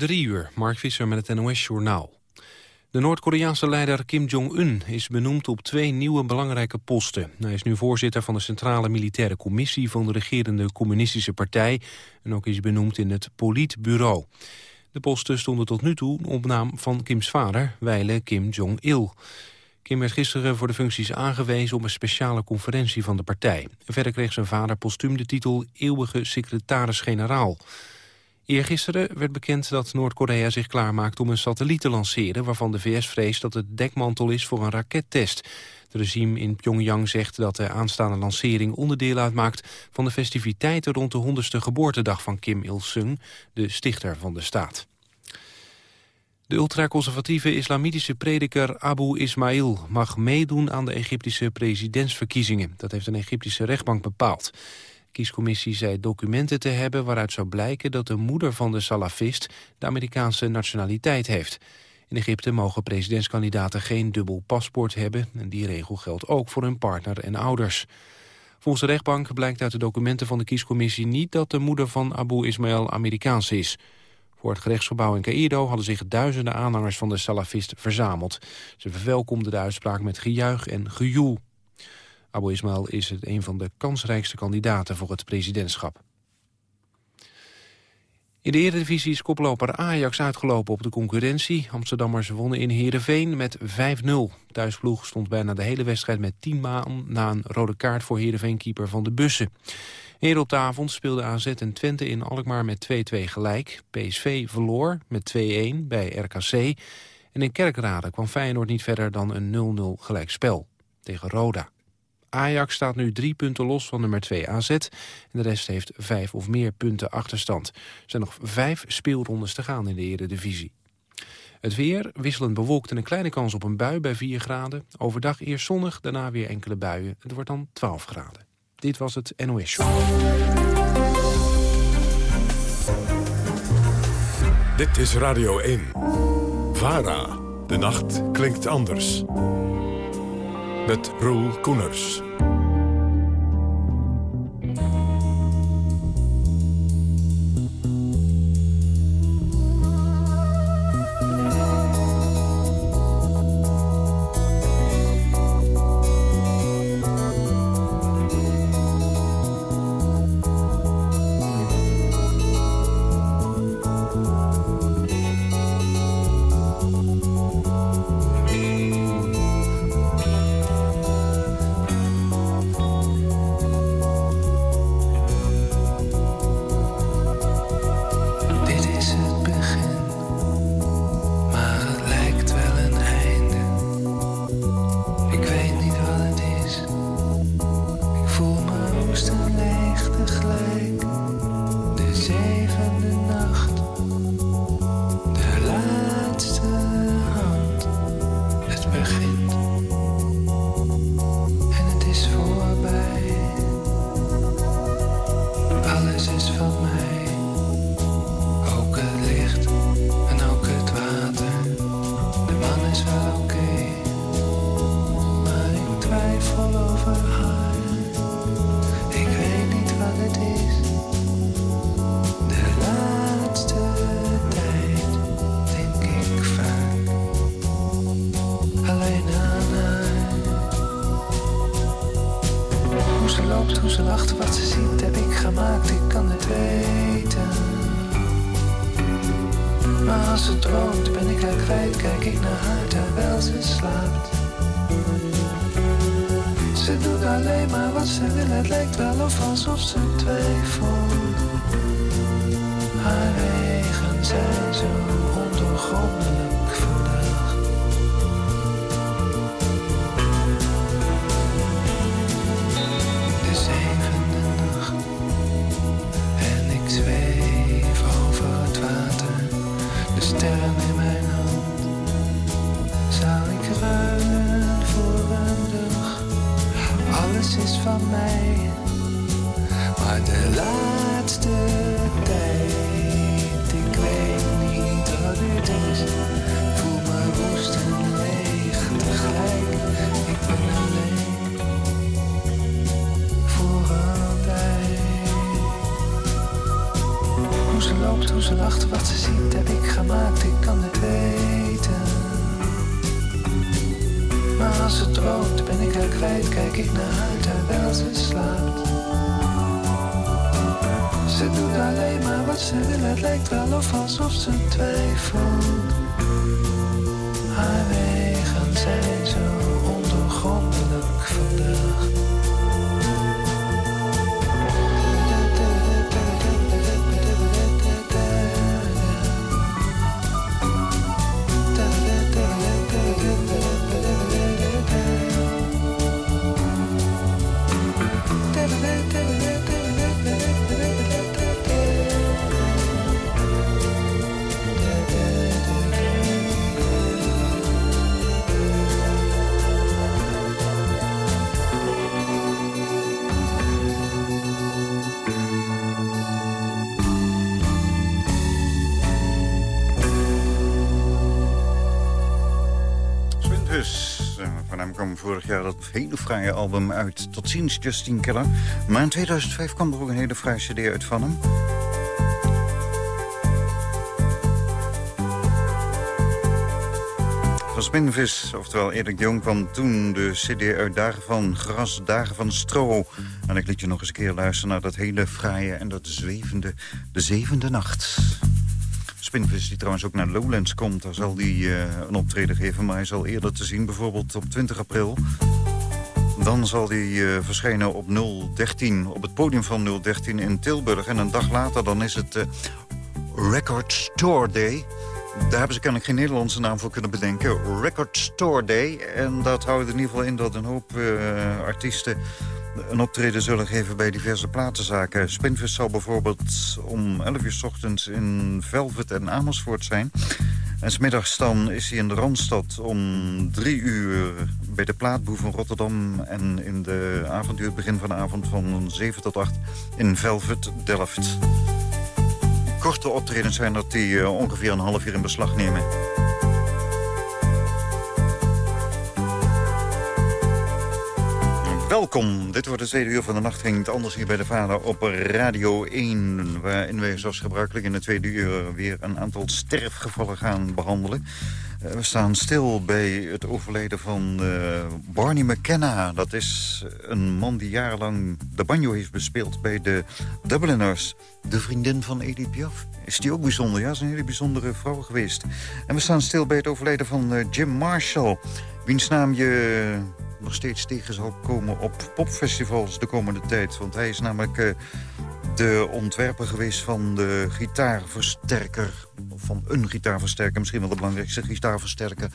Drie uur, Mark Visser met het NOS-journaal. De Noord-Koreaanse leider Kim Jong-un is benoemd op twee nieuwe belangrijke posten. Hij is nu voorzitter van de Centrale Militaire Commissie van de regerende Communistische Partij en ook is benoemd in het Politbureau. De posten stonden tot nu toe op naam van Kims vader, wijle Kim Jong-il. Kim werd gisteren voor de functies aangewezen op een speciale conferentie van de partij. Verder kreeg zijn vader postuum de titel eeuwige secretaris-generaal. Eergisteren werd bekend dat Noord-Korea zich klaarmaakt om een satelliet te lanceren... waarvan de VS vreest dat het dekmantel is voor een rakettest. Het regime in Pyongyang zegt dat de aanstaande lancering onderdeel uitmaakt... van de festiviteiten rond de 100ste geboortedag van Kim Il-sung, de stichter van de staat. De ultraconservatieve islamitische prediker Abu Ismail mag meedoen aan de Egyptische presidentsverkiezingen. Dat heeft een Egyptische rechtbank bepaald kiescommissie zei documenten te hebben waaruit zou blijken dat de moeder van de salafist de Amerikaanse nationaliteit heeft. In Egypte mogen presidentskandidaten geen dubbel paspoort hebben en die regel geldt ook voor hun partner en ouders. Volgens de rechtbank blijkt uit de documenten van de kiescommissie niet dat de moeder van Abu Ismail Amerikaans is. Voor het gerechtsgebouw in Cairo hadden zich duizenden aanhangers van de salafist verzameld. Ze verwelkomden de uitspraak met gejuich en gejoel. Abu Ismail is het een van de kansrijkste kandidaten voor het presidentschap. In de Eredivisie is koploper Ajax uitgelopen op de concurrentie. Amsterdammers wonnen in Heerenveen met 5-0. Thuisploeg stond bijna de hele wedstrijd met 10 maan... na een rode kaart voor Heerenveen-keeper Van de Bussen. Eerder op de avond speelde AZ en Twente in Alkmaar met 2-2 gelijk. PSV verloor met 2-1 bij RKC. En in Kerkrade kwam Feyenoord niet verder dan een 0-0 gelijkspel tegen Roda. Ajax staat nu drie punten los van nummer 2 AZ. En de rest heeft vijf of meer punten achterstand. Er zijn nog vijf speelrondes te gaan in de Eredivisie. Het weer wisselend bewolkt en een kleine kans op een bui bij 4 graden. Overdag eerst zonnig, daarna weer enkele buien. Het wordt dan 12 graden. Dit was het NOS Show. Dit is Radio 1. VARA. De nacht klinkt anders met Roel Koeners. Is van mij. Maar de laatste vorig jaar dat hele fraaie album uit. Tot ziens, Justin Keller. Maar in 2005 kwam er ook een hele fraaie cd uit van hem. Van Spinvis, oftewel Erik Jong, kwam toen de cd uit Dagen van Gras, Dagen van Stro. En ik liet je nog eens een keer luisteren naar dat hele fraaie en dat zwevende De Zevende Nacht. Spinvis die trouwens ook naar Lowlands komt. Daar zal hij uh, een optreden geven, maar hij zal eerder te zien. Bijvoorbeeld op 20 april. Dan zal hij uh, verschijnen op 013, op het podium van 013 in Tilburg. En een dag later dan is het uh, Record Store Day. Daar hebben ze kennelijk geen Nederlandse naam voor kunnen bedenken. Record Store Day. En dat houdt in ieder geval in dat een hoop artiesten een optreden zullen geven bij diverse platenzaken. Spinvis zal bijvoorbeeld om 11 uur s ochtends in Velvet en Amersfoort zijn. En smiddags dan is hij in de Randstad om drie uur bij de Plaatboe van Rotterdam... en in de avonduur, begin van de avond van 7 tot 8 in Velvet, Delft. Korte optredens zijn dat die uh, ongeveer een half uur in beslag nemen. Welkom. Dit wordt de tweede uur van de nacht. Ging anders hier bij de Vader op Radio 1. Waarin we zoals gebruikelijk in de tweede uur weer een aantal sterfgevallen gaan behandelen. Eh, we staan stil bij het overlijden van uh, Barney McKenna. Dat is een man die jarenlang de banjo heeft bespeeld bij de Dubliners. De vriendin van Edith Piaf. Is die ook bijzonder? Ja, is een hele bijzondere vrouw geweest. En we staan stil bij het overlijden van uh, Jim Marshall. Wiens naam je nog steeds tegen zal komen op popfestivals de komende tijd. Want hij is namelijk uh, de ontwerper geweest van de gitaarversterker. Of van een gitaarversterker, misschien wel de belangrijkste gitaarversterker...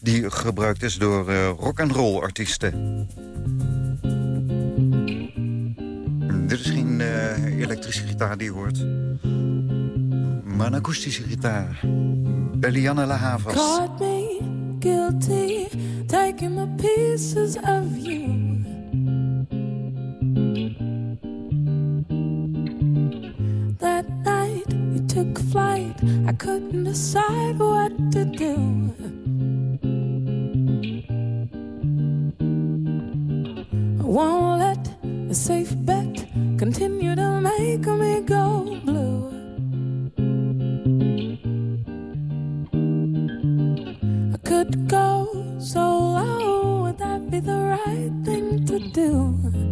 die gebruikt is door uh, rock-and-roll artiesten. Dit is geen uh, elektrische gitaar die hoort. Maar een akoestische gitaar. Bellianne La Havas. Guilty taking the pieces of you. That night you took flight, I couldn't decide what to do. I won't let a safe bet continue to make me go blue. Could go so low, would that be the right thing to do?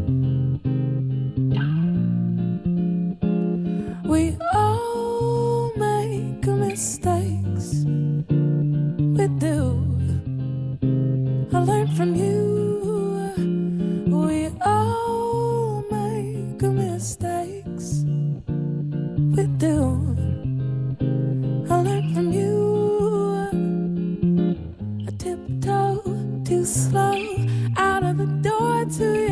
To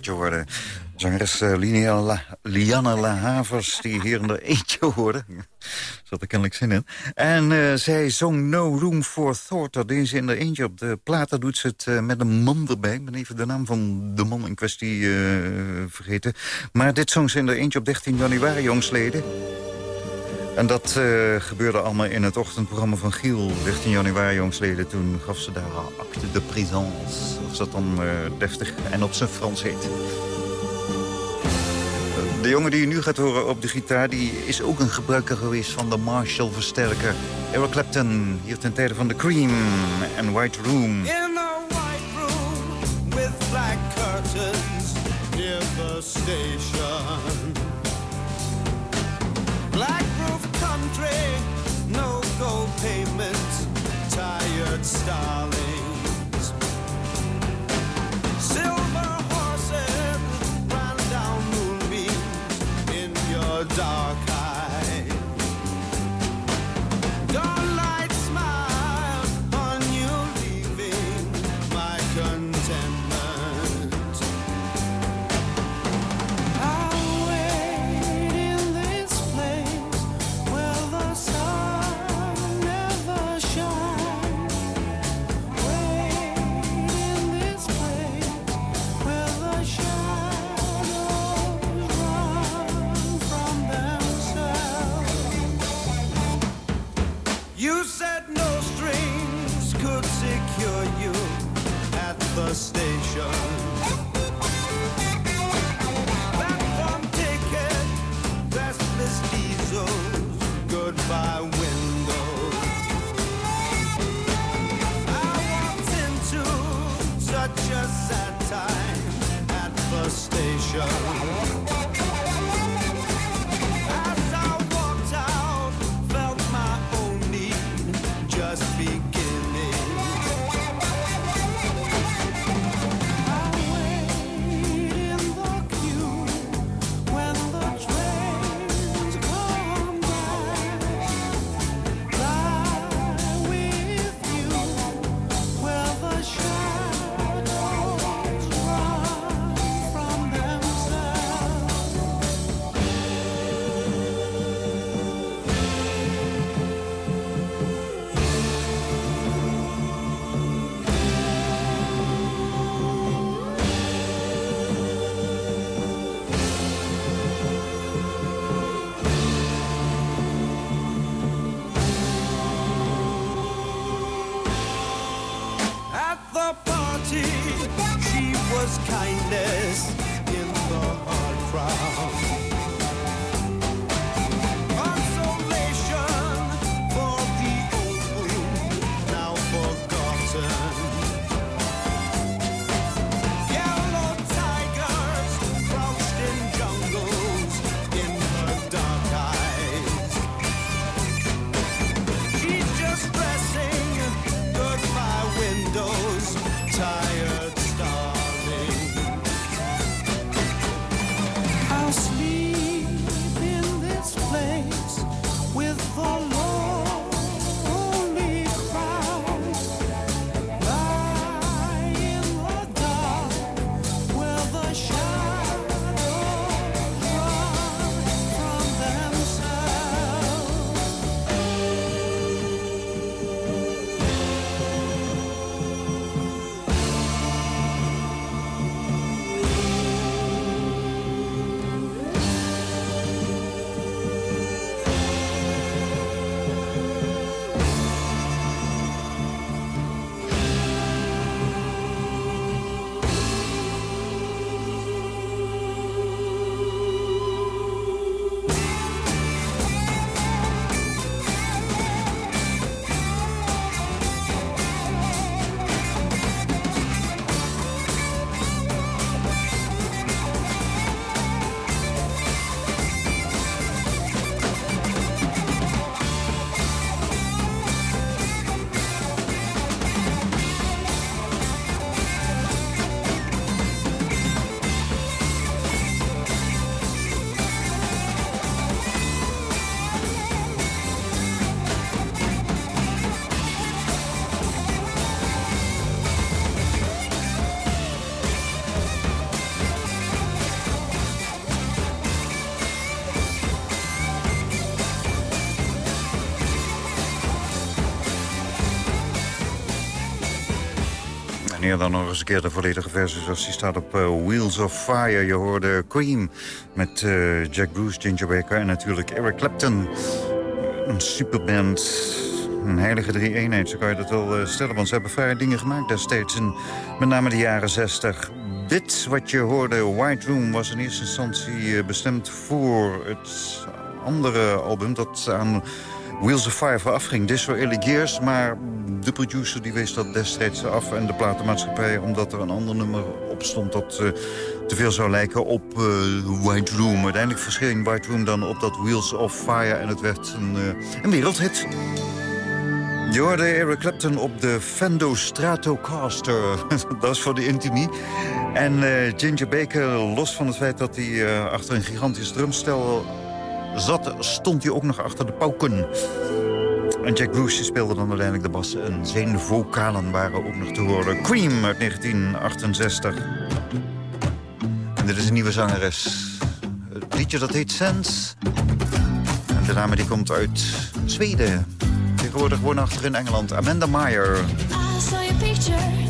mooi wat je hoorde. Zangeres eh, Lianne La Havers, die hier in de eentje hoorde. Zat er kennelijk zin in. En eh, zij zong No Room for Thought. Dat deed ze in de eentje. Op de platen doet ze het eh, met een man erbij. Ik ben even de naam van de man in kwestie vergeten. Maar dit zong ze in de eentje op 13 januari, jongsleden. En dat eh, gebeurde allemaal in het ochtendprogramma van Giel, 13 januari jongsleden. Toen gaf ze daar acte de présence, of dat dan eh, deftig en op zijn Frans heet. De jongen die je nu gaat horen op de gitaar... die is ook een gebruiker geweest van de Marshall-versterker. Eric Clapton, hier ten tijde van The Cream en White Room. In a white room with black curtains near the station. Black roof country, no gold pavement, tired starlings. Silver horses ran down moonbeams in your dark eye. Dawnlight smile on you leaving my contentment. Dan nog eens een keer de volledige versie zoals die staat op uh, Wheels of Fire. Je hoorde Cream met uh, Jack Bruce, Ginger Baker en natuurlijk Eric Clapton. Een superband, een heilige drie-eenheid, zo kan je dat wel uh, stellen. Want ze hebben vrije dingen gemaakt destijds, in met name de jaren zestig. Dit wat je hoorde, White Room, was in eerste instantie bestemd voor het andere album... dat aan Wheels of Fire vooraf ging, Disraeli Gears. Maar de producer die wees dat destijds af en de platenmaatschappij... omdat er een ander nummer op stond dat uh, te veel zou lijken op uh, White Room. Uiteindelijk verscheen White Room dan op dat Wheels of Fire... en het werd een, uh, een wereldhit. Je hoorde Eric Clapton op de Fendo Stratocaster. dat is voor de intimie. En Ginger Baker, los van het feit dat hij achter een gigantisch drumstel zat, stond hij ook nog achter de pauken. En Jack Bruce speelde dan uiteindelijk de bas en zijn vocalen waren ook nog te horen. Cream uit 1968. En dit is een nieuwe zangeres. Het liedje dat heet Sense. En de dame die komt uit Zweden. Tegenwoordig woonachtig in Engeland. Amanda Meyer. I saw your picture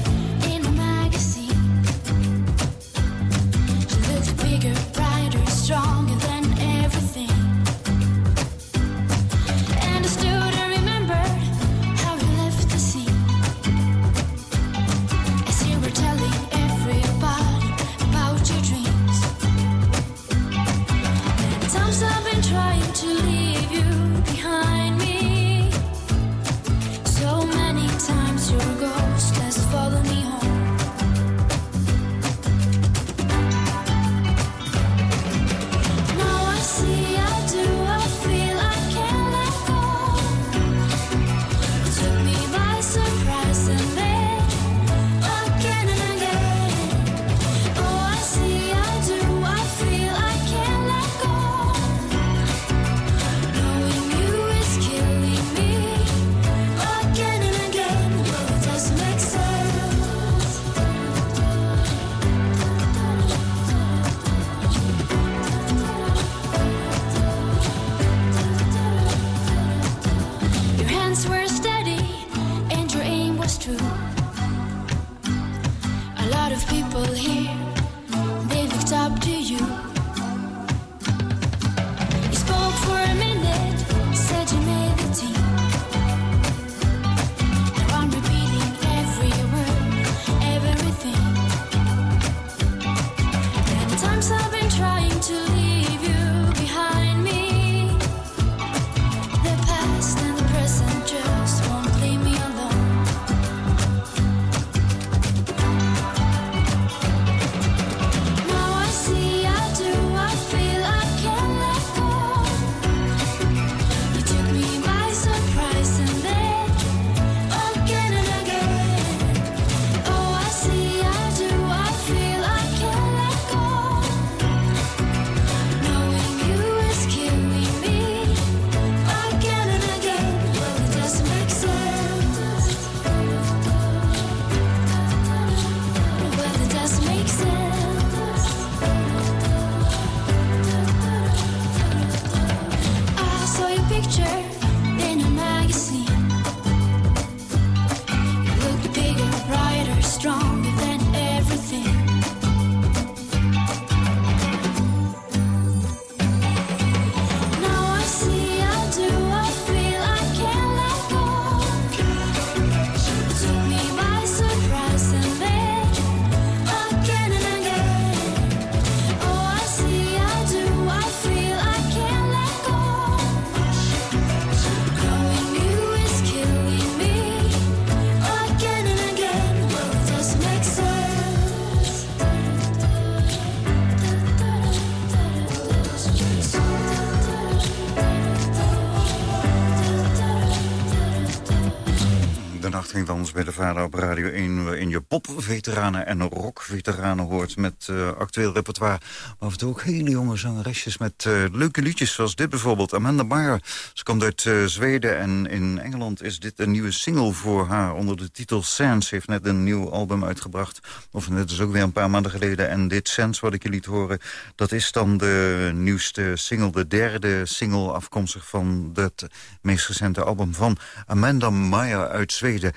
Vader op Radio 1... waarin je popveteranen en rockveteranen hoort... met uh, actueel repertoire. Maar ook hele jonge zangeresjes met uh, leuke liedjes... zoals dit bijvoorbeeld, Amanda Meyer. Ze komt uit Zweden en in Engeland is dit een nieuwe single voor haar... onder de titel Sense. Ze heeft net een nieuw album uitgebracht. Of net is ook weer een paar maanden geleden. En dit Sense, wat ik je liet horen... dat is dan de nieuwste single, de derde single... afkomstig van het meest recente album van Amanda Meyer uit Zweden...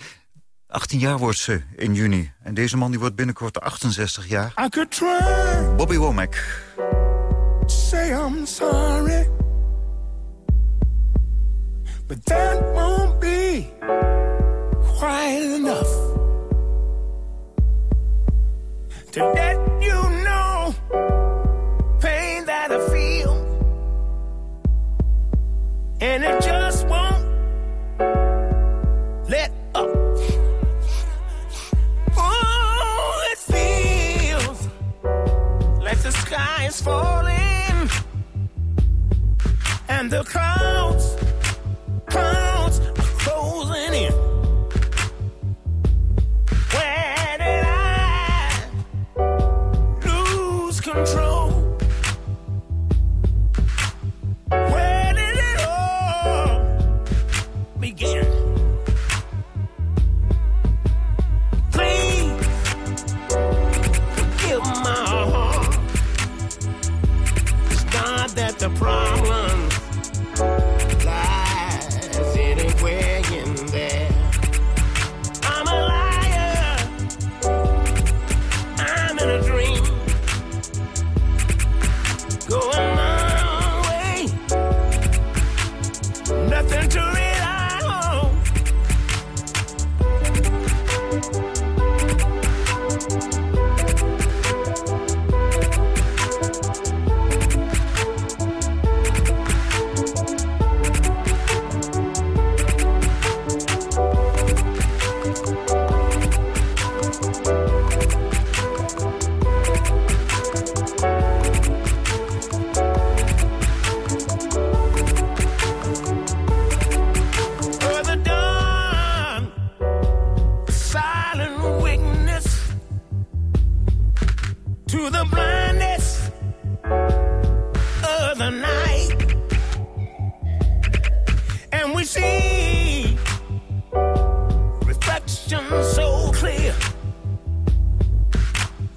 18 jaar wordt ze in juni. En deze man die wordt binnenkort 68 jaar. I could try Bobby Womack. say I'm sorry, but that won't be quite enough to let you know pain that I feel, and it just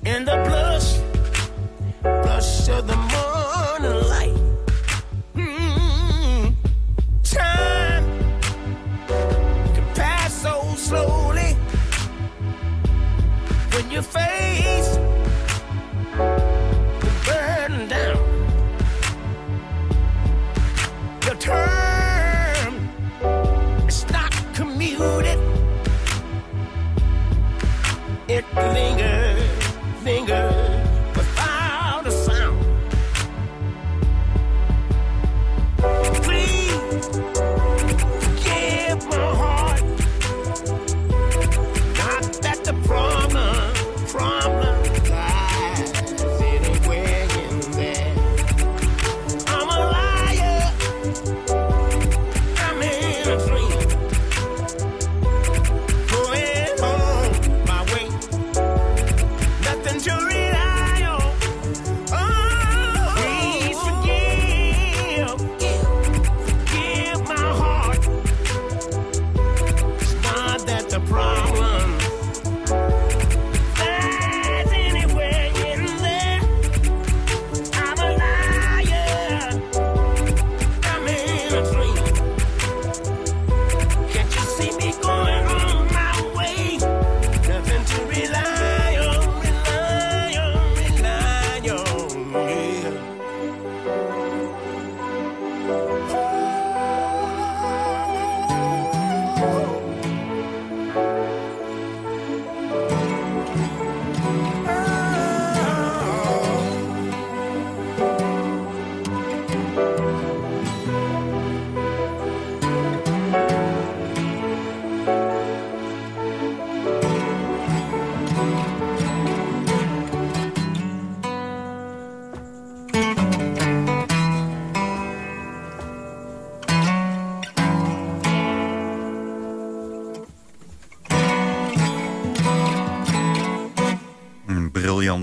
in the blush, blush of the morning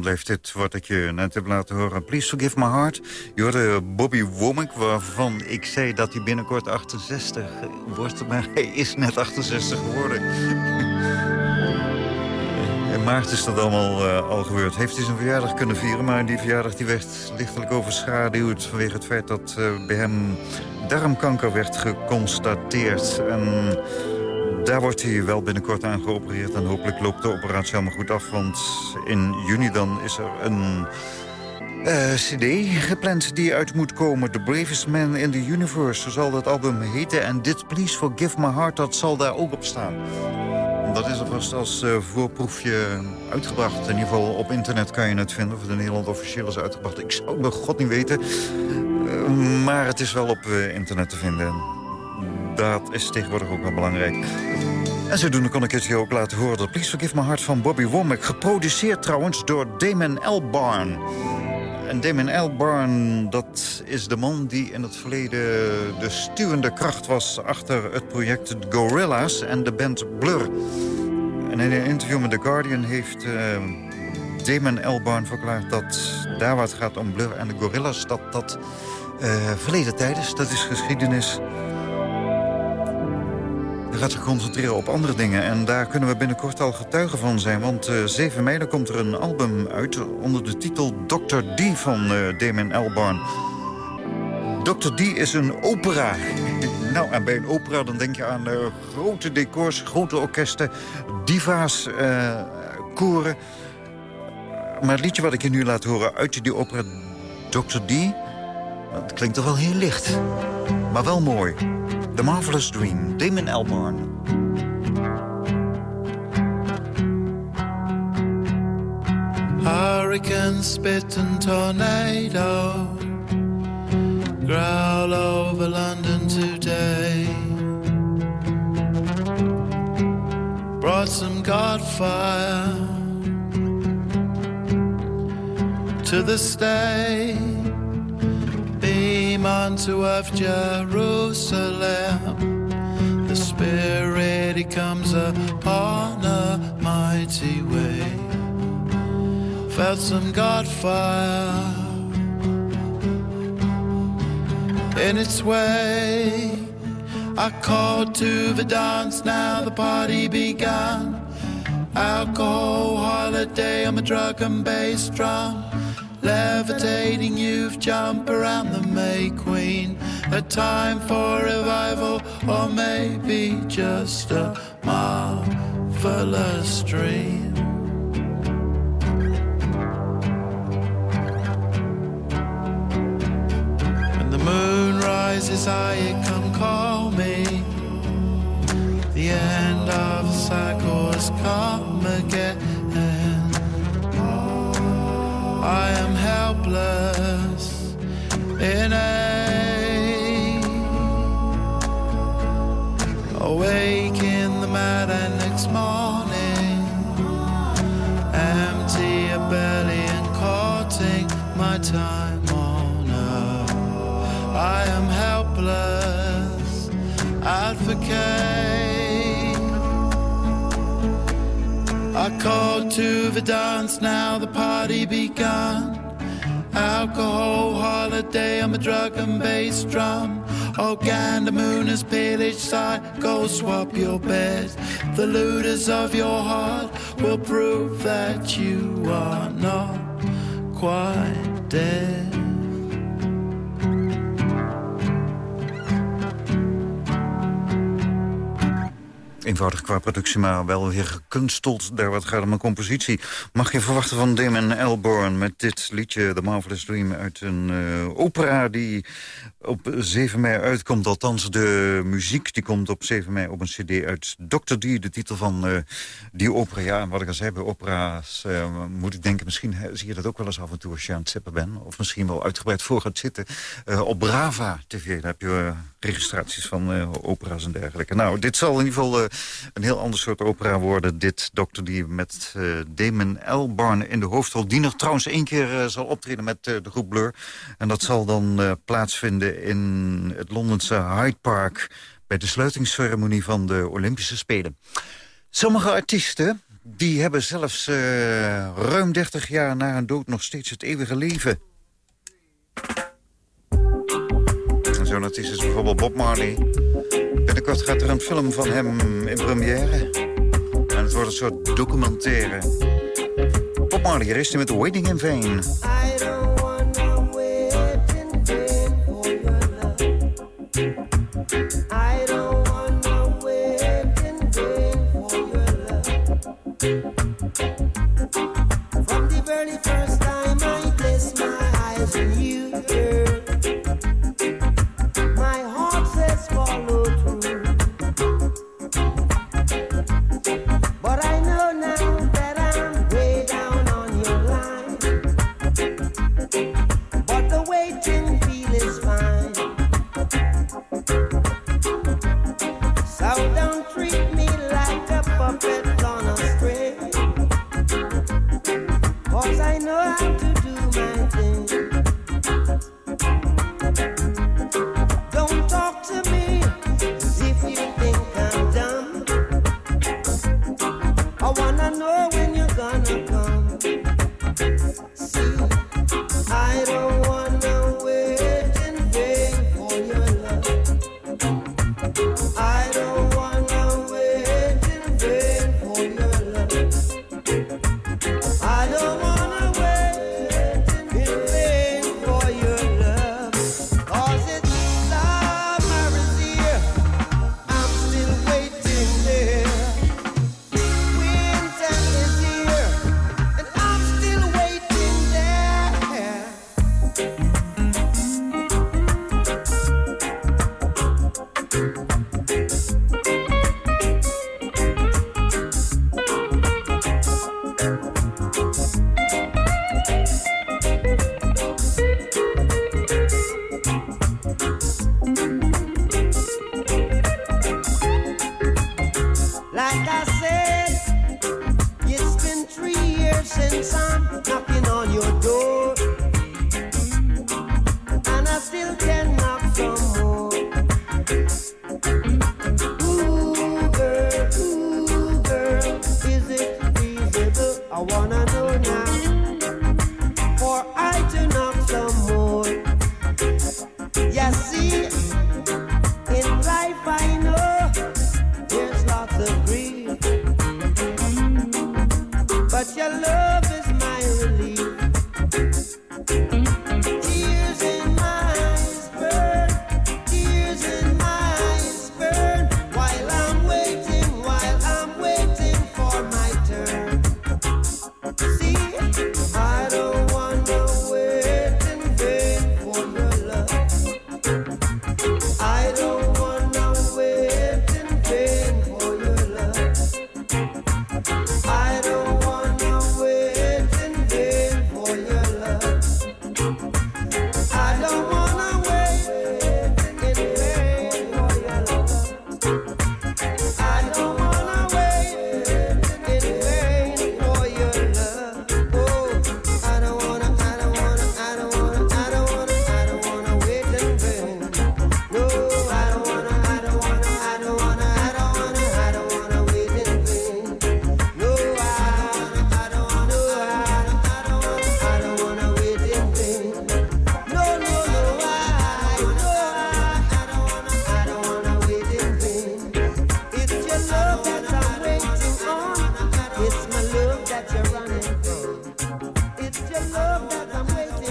Blijft dit wat ik je net heb laten horen. Please forgive my heart. Je hoorde Bobby Womack, waarvan ik zei dat hij binnenkort 68 wordt. Maar hij is net 68 geworden. In maart is dat allemaal eh, al gebeurd. Heeft hij zijn verjaardag kunnen vieren, maar die verjaardag die werd lichtelijk overschaduwd... vanwege het feit dat eh, bij hem darmkanker werd geconstateerd. En Daar wordt hij wel binnenkort aan geopereerd. En hopelijk loopt de operatie allemaal goed af. Want in juni dan is er een eh, cd gepland die uit moet komen. The Bravest Man in the Universe, zo zal dat album heten. En dit Please Forgive My Heart, dat zal daar ook op staan. Dat is alvast als eh, voorproefje uitgebracht. In ieder geval op internet kan je het vinden. Of in Nederland officieel is uitgebracht. Ik zou bij god niet weten. Eh, maar het is wel op internet te vinden. Dat is tegenwoordig ook wel belangrijk. En zodoende kon ik het je ook laten horen. Dat Please Forgive My Heart van Bobby Womack. Geproduceerd trouwens door Damon Albarn. En Damon Albarn, dat is de man die in het verleden de stuwende kracht was... achter het project Gorilla's en de band Blur. En in een interview met The Guardian heeft uh, Damon Albarn verklaard... dat daar waar het gaat om Blur en de Gorilla's... dat dat uh, verleden tijd is, dat is geschiedenis... Hij gaat zich concentreren op andere dingen. En daar kunnen we binnenkort al getuigen van zijn. Want uh, 7 mei komt er een album uit onder de titel Dr. D van uh, Damon Albarn. Dr. D is een opera. nou, en bij een opera dan denk je aan uh, grote decors, grote orkesten, diva's, uh, koren. Maar het liedje wat ik je nu laat horen uit die opera Dr. D... dat klinkt toch wel heel licht, maar wel mooi. The Marvelous Dream, Damon Albarn. Hurricane, spit and tornado Growl over London today Brought some godfire To the state Beam unto earth Jerusalem. The Spirit, He comes upon a mighty way. Felt some God fire in its way. I called to the dance, now the party began. Alcohol holiday, I'm a drug and bass drum. Levitating youth jump around the May Queen. A time for revival, or maybe just a marvelous dream. When the moon rises high, come call me. The end of the cycle has come again. I am helpless in a awake in the mad and next morning. Empty a belly and courting my time on earth. I am helpless advocate. I called to the dance, now the party begun. Alcohol holiday, I'm a drug and bass drum. Oh, Gander Moon is pale each side, go swap your bed. The looters of your heart will prove that you are not quite dead. Eenvoudig qua productie, maar wel weer gekunsteld. Daar wat gaat om een compositie. Mag je verwachten van Damon Albarn met dit liedje... The Marvelous Dream uit een uh, opera die op 7 mei uitkomt. Althans, de muziek die komt op 7 mei op een cd uit Dr. D. De titel van uh, die opera. Ja, wat ik al zei, bij opera's uh, moet ik denken... misschien zie je dat ook wel eens af en toe als je aan het zippen bent. Of misschien wel uitgebreid voor gaat zitten. op Brava TV, daar heb je registraties van opera's en dergelijke. Nou, dit zal in ieder geval een heel ander soort opera worden. Dit Dr. die met uh, Damon Albarn in de hoofdrol. Die nog trouwens één keer uh, zal optreden met uh, de groep Blur. En dat zal dan plaatsvinden in het Londense Hyde Park... bij de sluitingsceremonie van de Olympische Spelen. Sommige artiesten die hebben zelfs ruim 30 jaar na hun dood nog steeds het eeuwige leven. Zo'n artiest is bijvoorbeeld Bob Marley... Binnenkort gaat er een film van hem in première. En het wordt een soort documentaire. Bob Marley, hier is hij met Waiting in Vain.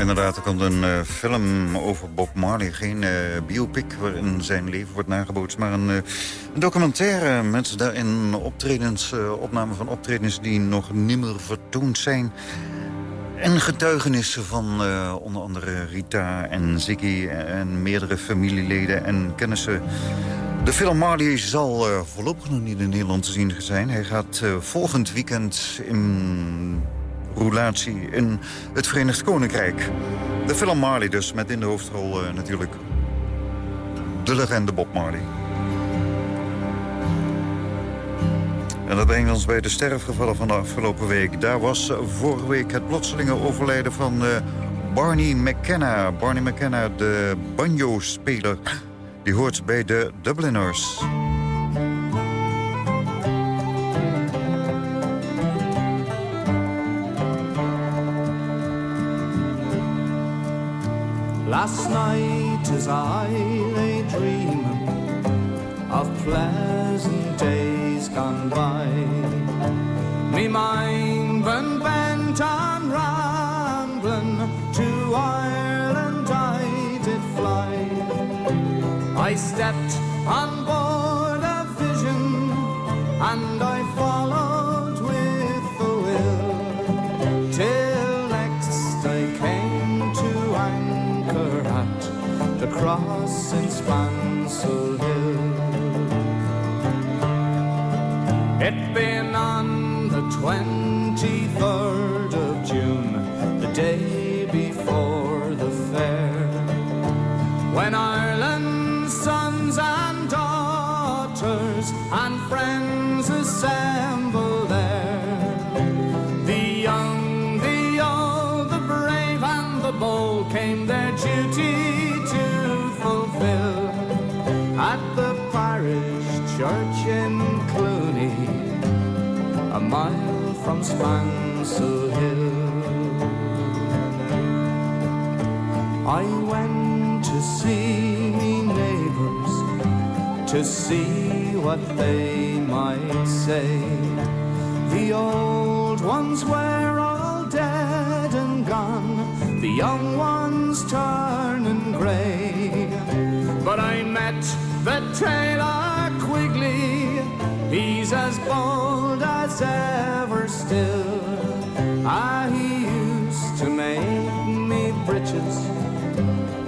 Inderdaad, er komt een eh, film over Bob Marley. Geen eh, biopic waarin zijn leven wordt nagebootst, maar een, eh, een documentaire. Mensen daarin optredens, opnamen van optredens die nog nimmer vertoond zijn. En getuigenissen van onder andere Rita en Ziggy en meerdere familieleden en kennissen. De film Marley zal voorlopig nog niet in Nederland te zien zijn. Hij gaat volgend weekend in roulatie in het Verenigd Koninkrijk. De film Marley dus, met in de hoofdrol eh, natuurlijk de legende Bob Marley. En dat brengt ons bij de sterfgevallen van de afgelopen week. Daar was eh, vorige week het plotselinge overlijden van eh, Barney McKenna. Barney McKenna, de banjo-speler, die hoort bij de Dubliners. Last night as I lay dreaming of pleasant days gone by, me mind been bent on rambling to Ireland I did fly. I stepped on board 23rd of June, the day before the fair, when Ireland's sons and daughters and friends assemble mile Hill. I went to see me neighbours, to see what they might say. The old ones were all dead and gone, the young ones turning grey. But I met the tailor Quigley, he's as bold as ever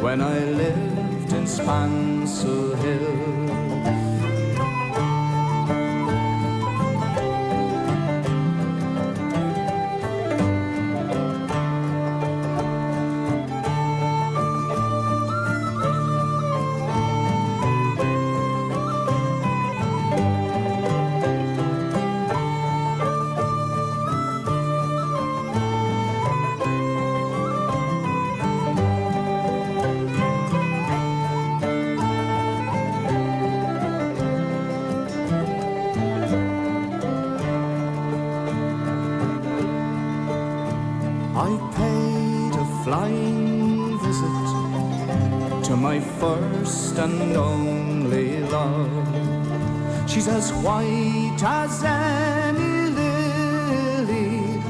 when I lived in Spansel Hill. White as any lily,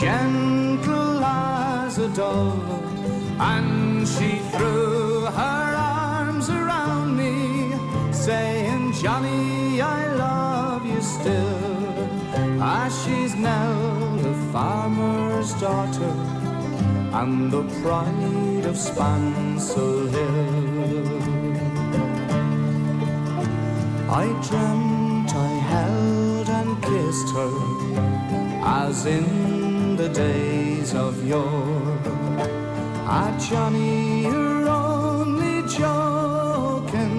gentle as a dove, and she threw her arms around me, saying, Johnny, I love you still. As she's now the farmer's daughter, and the pride of Spansel Hill. I dreamt kissed her, as in the days of yore. Ah, Johnny, you're only joking,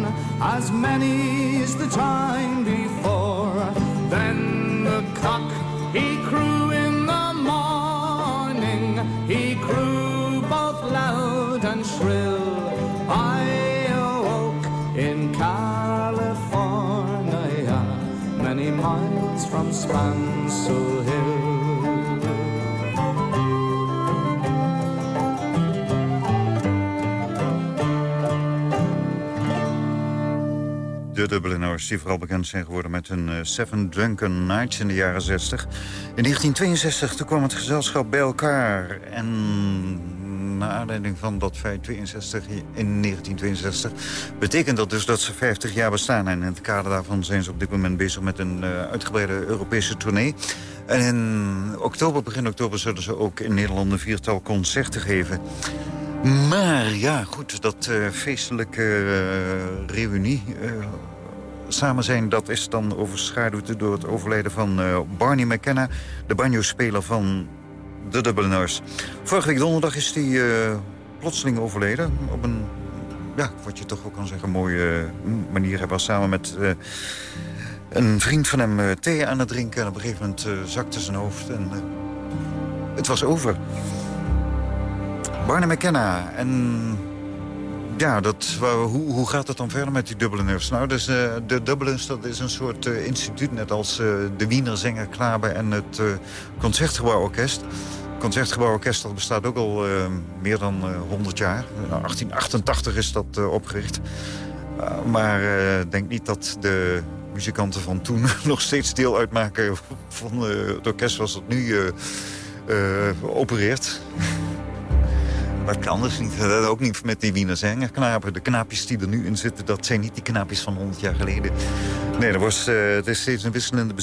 as many's the time before. Then the cock he crew in the morning, he crew both loud and shrill. De Dubliners die vooral bekend zijn geworden met hun eh, Seven Drunken Nights in de jaren 60. In 1962 toen kwam het gezelschap bij elkaar. En naar aanleiding van dat feit 62 in 1962... betekent dat dus dat ze 50 jaar bestaan. En in het kader daarvan zijn ze op dit moment bezig met een eh, uitgebreide Europese tournee. En in oktober, begin oktober, zullen ze ook in Nederland een viertal concerten geven. Maar ja, goed, dat eh, feestelijke eh, reunie... eh, samen zijn, dat is dan overschaduwd door het overlijden van Barney McKenna... de banjo-speler van de Dubliners. Vorige week donderdag is hij eh, plotseling overleden. Op een, ja, wat je toch ook kan zeggen, mooie eh, manier. Hij was samen met eh, een vriend van hem thee aan het drinken... en op een gegeven moment zakte zijn hoofd en het was over. Barney McKenna. En ja, dat, waar- hoe, hoe gaat het dan verder met die Dubliners? Nou, dus, eh, de Dubliners dat is een soort eh, instituut... net als eh, de Wiener Zenger en het Concertgebouworkest. Het Concertgebouworkest dat bestaat ook al meer dan eh, 100 jaar. Nou, 1888 is dat opgericht. Maar eh, denk niet dat de muzikanten van toen nog steeds deel uitmaken... van het orkest zoals het nu opereert. Dat kan dus niet. Dat ook niet met die Wiener Zengerknapen. De knaapjes die er nu in zitten, dat zijn niet die knaapjes van 100 jaar geleden. Nee, er was, eh, het is steeds een wisselende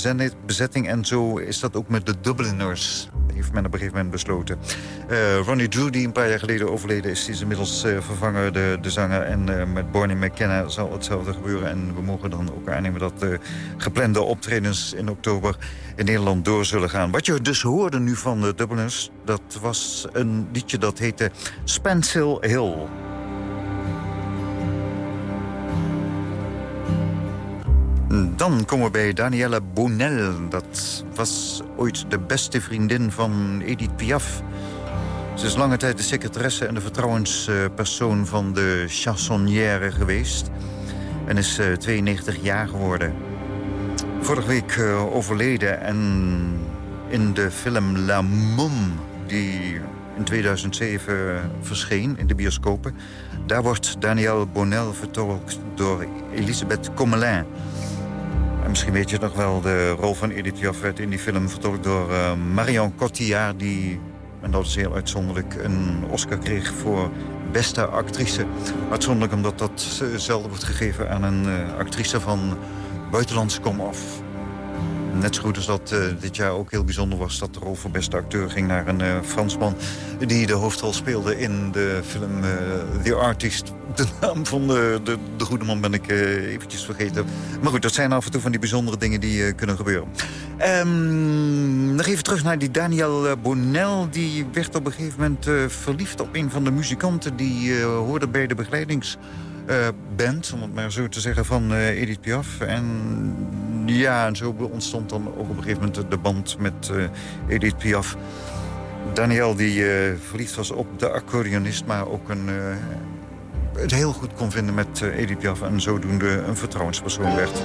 bezetting. En zo is dat ook met de Dubliners. Heeft men op een gegeven moment besloten. Eh, Ronnie Drew, die een paar jaar geleden overleden is... is inmiddels eh, vervangen, de, de zanger. En eh, met Barney McKenna zal hetzelfde gebeuren. En we mogen dan ook aannemen dat de geplande optredens in oktober... in Nederland door zullen gaan. Wat je dus hoorde nu van de Dubliners... dat was een liedje dat heette Spansel Hill. Dan komen we bij Danielle Bonel. Dat was ooit de beste vriendin van Edith Piaf. Ze is lange tijd de secretaresse en de vertrouwenspersoon van de chansonnière geweest. En is eh, 92 jaar geworden. Vorige week eh, overleden en in de film La Mum... die in 2007 verscheen in de bioscopen. Daar wordt Daniel Bonnel vertolkt door Elisabeth Commelin. En misschien weet je nog wel, de rol van Edith werd in die film vertolkt door uh, Marion Cotillard... die, en dat is heel uitzonderlijk, een Oscar kreeg voor beste actrice. Uitzonderlijk omdat dat eh, zelden wordt gegeven aan een uh, actrice van buitenlandse komaf. Net zo goed als dat uh, dit jaar ook heel bijzonder was... dat de rol voor beste acteur ging naar een uh, Fransman... die de hoofdrol speelde in de film uh, The Artist. De naam van de, de, de goede man ben ik eventjes vergeten. Maar goed, dat zijn af en toe van die bijzondere dingen die kunnen gebeuren. Um, nog even terug naar die Daniel Bonnel. Die werd op een gegeven moment verliefd op een van de muzikanten... die hoorde bij de begeleidings uh, band, om het maar zo te zeggen, van uh, Edith Piaf. En ja, en zo ontstond dan ook op een gegeven moment de band met uh, Edith Piaf. Daniel die verliefd was op de accordeonist, maar ook een, het heel goed kon vinden met Edith Piaf... en zodoende een vertrouwenspersoon werd.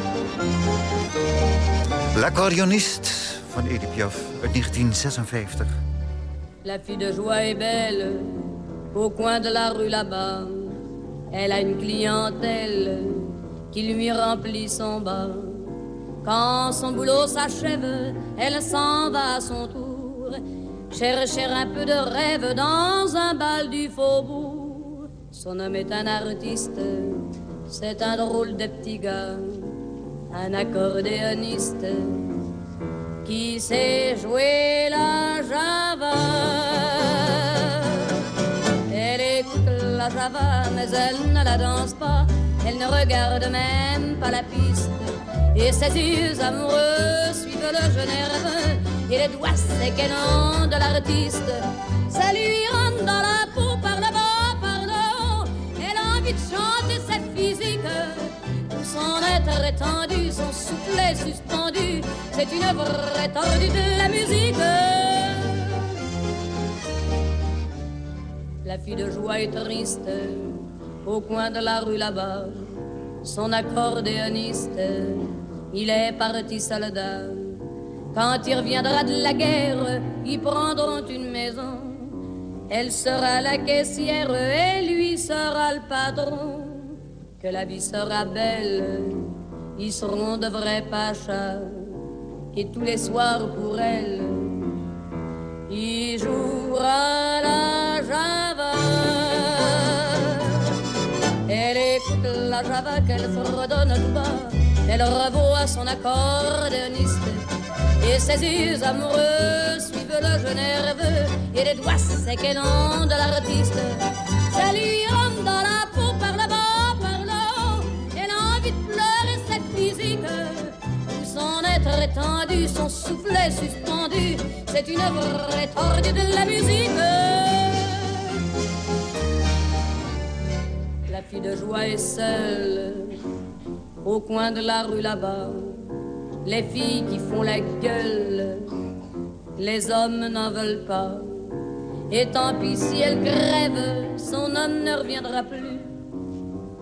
L'accordeonist van Edith Piaf uit 1956. La fille de joie est belle, au coin de la rue là-bas. Elle a une clientèle qui lui remplit son bas. Quand son boulot s'achève, elle s'en va à son tour chercher un peu de rêve dans un bal du faubourg. Son homme est un artiste, c'est un drôle de petit gars, un accordéoniste qui sait jouer la java mais elle ne la danse pas. Elle ne regarde même pas la piste. Et ses yeux amoureux suivent le jeu nerveux. Et les doigts séquennants de l'artiste. Ça lui rentre dans la peau par le bas, par le haut. Elle a envie de chanter cette physique. Tout son être étendu, son soufflet suspendu. C'est une vraie tordue de la musique. La fille de joie est triste au coin de la rue là-bas. Son accordéoniste, il est parti soldat. Quand il reviendra de la guerre, ils prendront une maison. Elle sera la caissière et lui sera le patron. Que la vie sera belle, ils seront de vrais pachas. Et tous les soirs pour elle, il jouera la la java qu'elle fredonne tout bas. Elle revoit son accordéoniste. Et ses yeux amoureux suivent le jeu nerveux. Et les doigts séquennants de l'artiste. Ça lui rentre dans la peau par le bas, par le haut. Elle a envie de pleurer cette physique son être étendu, son soufflet suspendu, c'est une vraie tordue de la musique. Fille de joie est seule au coin de la rue là-bas. Les filles qui font la gueule, les hommes n'en veulent pas. Et tant pis si elle crève, son homme ne reviendra plus.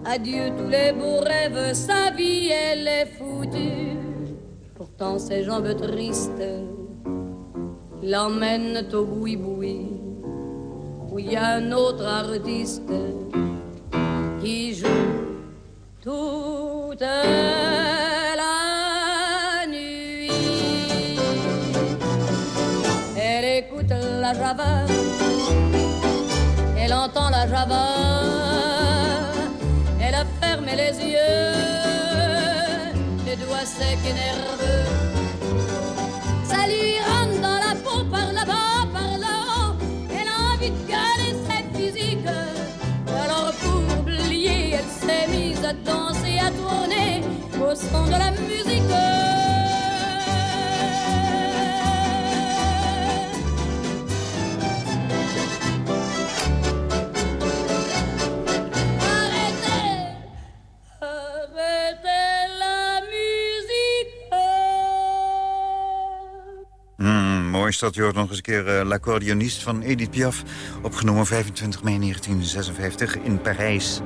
Adieu tous les beaux rêves, sa vie elle est foutue. Pourtant ses jambes tristes l'emmènent au boui-boui, où il y a un autre artiste qui joue toute la nuit. Elle écoute la java, elle entend la java, elle a fermé les yeux doigts secs et nerveux. Son de la musique. mooi is dat. Je hoort nog eens een keer uh, L'Accordioniste van Edith Piaf. Opgenomen 25 mei 1956 in Parijs.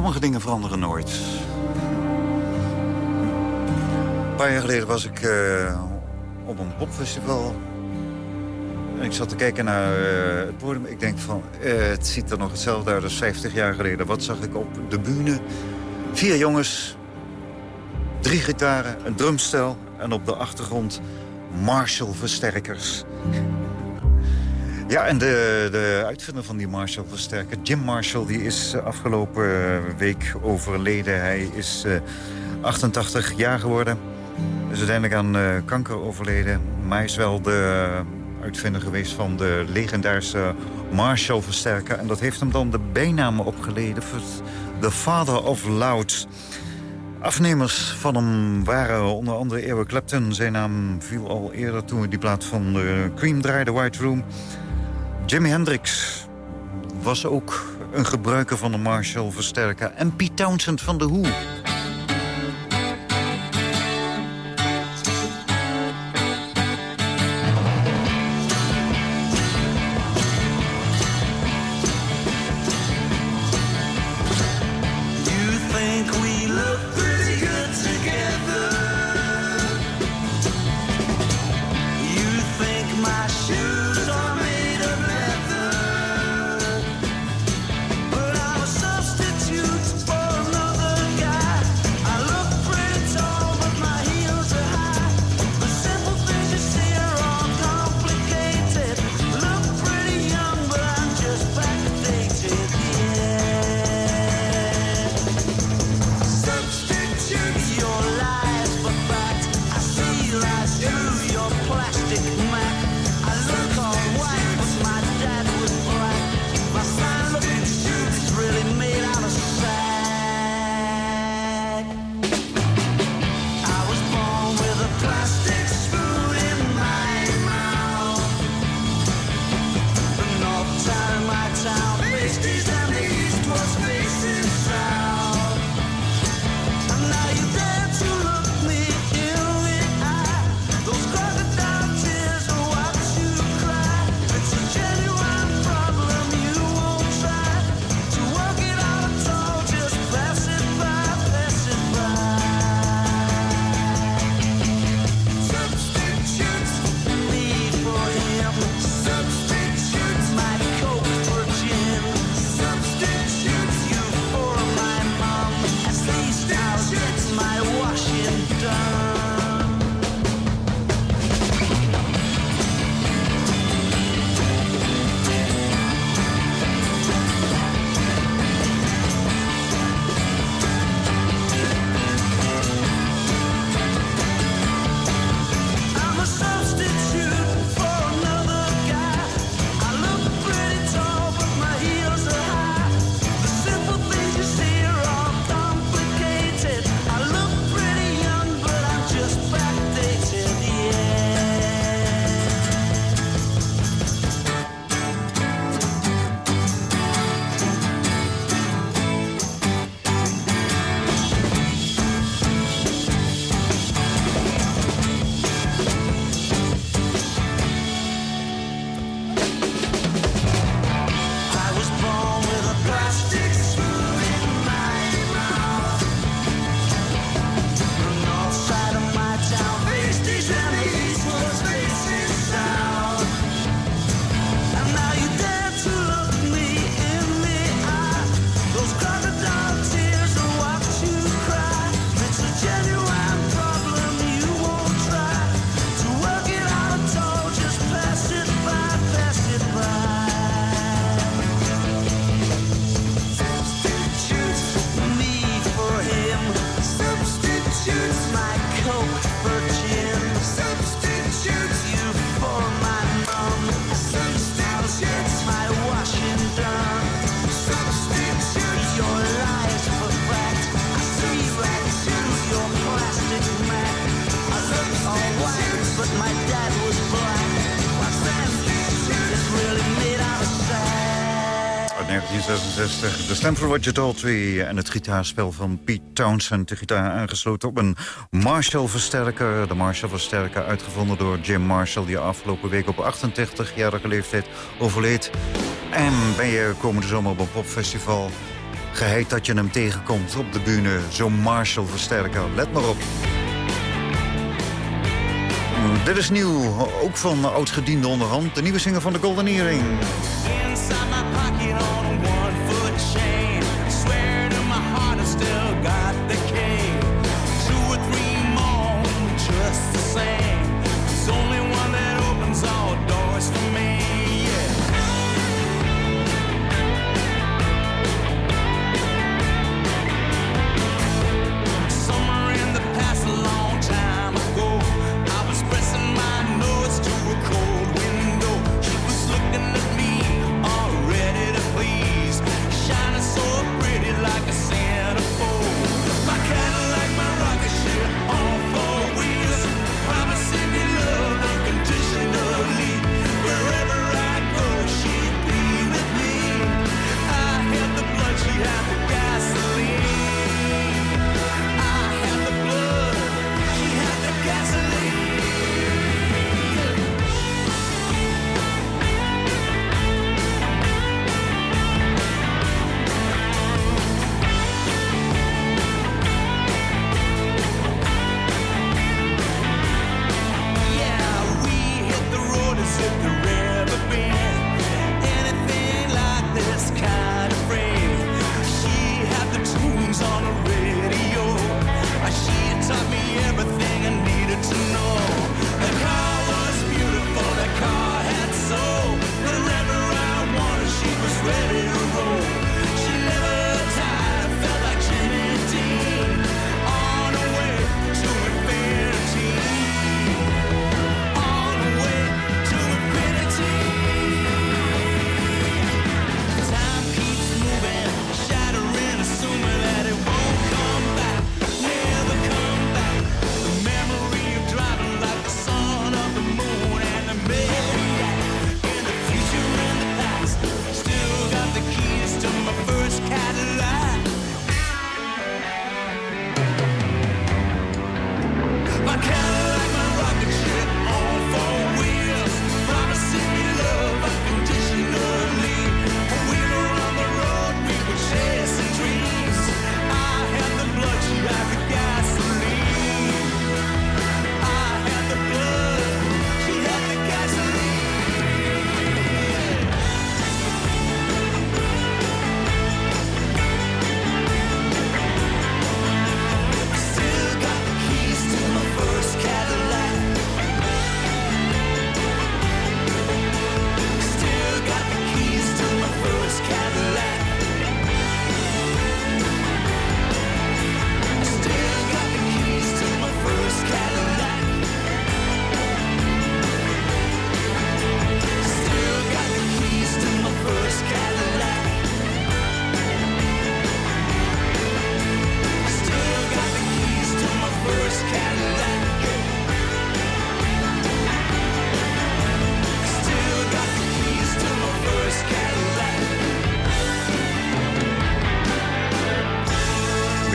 Sommige dingen veranderen nooit. paar jaar geleden was ik eh, op een popfestival. En ik zat te kijken naar eh, het podium. Ik denk van, eh, het ziet er nog hetzelfde uit als 50 jaar geleden. Wat zag ik op de bühne? Vier jongens, drie gitaren, een drumstel... en op de achtergrond Marshall-versterkers. Ja, en de, de uitvinder van die Marshall-versterker, Jim Marshall... die is eh, afgelopen week overleden. Hij is eh, 88 jaar geworden. Is uiteindelijk aan eh, kanker overleden. Maar hij is wel de uitvinder geweest van de legendarische Marshall-versterker. En dat heeft hem dan de bijnaam opgeleden... The Father of Loud... Afnemers van hem waren onder andere Eric Clapton. Zijn naam viel al eerder toen we die plaat van Cream draaiden, White Room. Jimi Hendrix was ook een gebruiker van de Marshall-versterker. En Pete Townsend van The Who. 1966. De stem van Roger Daltrey en het gitaarspel van Pete Townsend. De gitaar aangesloten op een Marshall-versterker. De Marshall-versterker uitgevonden door Jim Marshall... die afgelopen week op 88-jarige leeftijd overleed. En ben je komende zomer op een popfestival... geheet dat je hem tegenkomt op de bühne. Zo'n Marshall-versterker. Let maar op. Dit is nieuw, ook van oud-gediende onderhand. De nieuwe zinger van de Golden Earring. You on.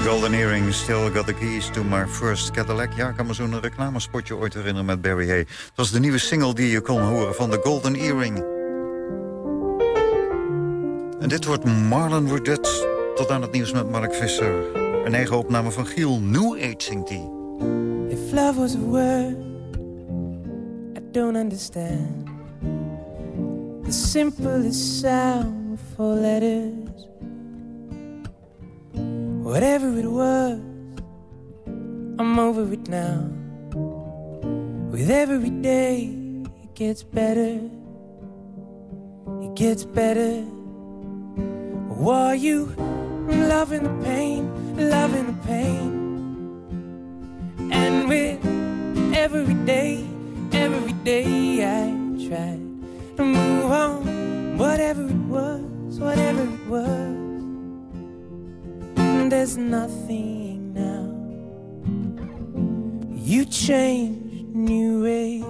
golden earring, still got the keys to my first Cadillac. Ja, ik kan me zo'n reclamespotje ooit herinneren met Barry Hay. Het was de nieuwe single die je kon horen van The golden earring. En dit wordt Marlon Rudet. Tot aan het nieuws met Mark Visser. Een eigen opname van Giel. New Age singt die. If love was a word, I don't understand. The simplest sound for letters. Whatever it was, I'm over it now. With every day, it gets better. It gets better. While you loving the pain, loving the pain? And with every day, every day I tried to move on, whatever it was, whatever it was there's nothing now. You changed new age.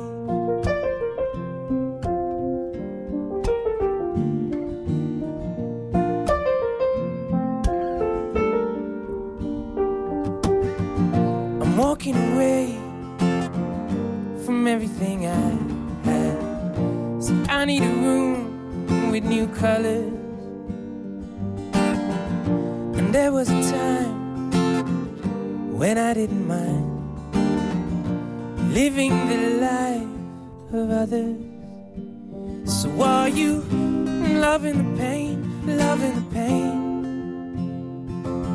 I'm walking away from everything I had. So I need a room with new colors there was a time when I didn't mind living the life of others. So are you loving the pain, loving the pain?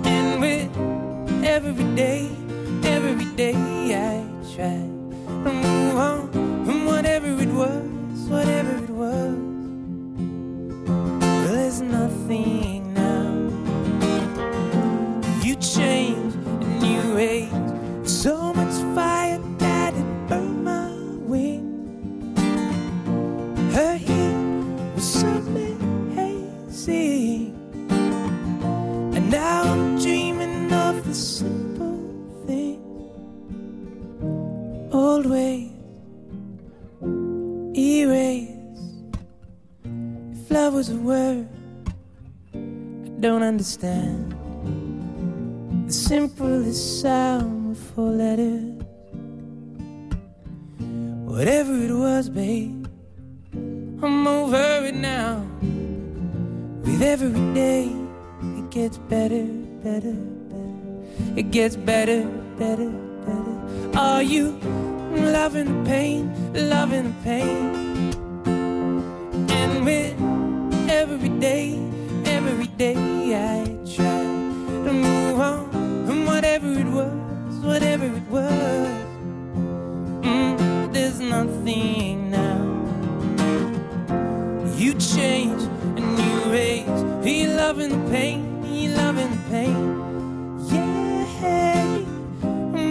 And with every day, every day I try to move on. Understand. The simplest sound with four letters. Whatever it was, babe, I'm over it now. With every day, it gets better, better, better. It gets better, better, better. Are you loving the pain, loving the pain? And with every day, change and you raise. He loving the pain, he loving the pain. Yeah,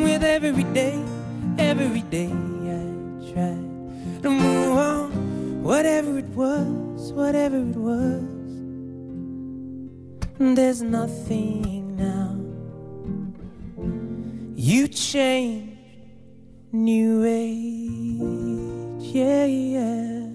with every day, every day I try to move on. Whatever it was, whatever it was. There's nothing now. You change, new age, yeah, yeah.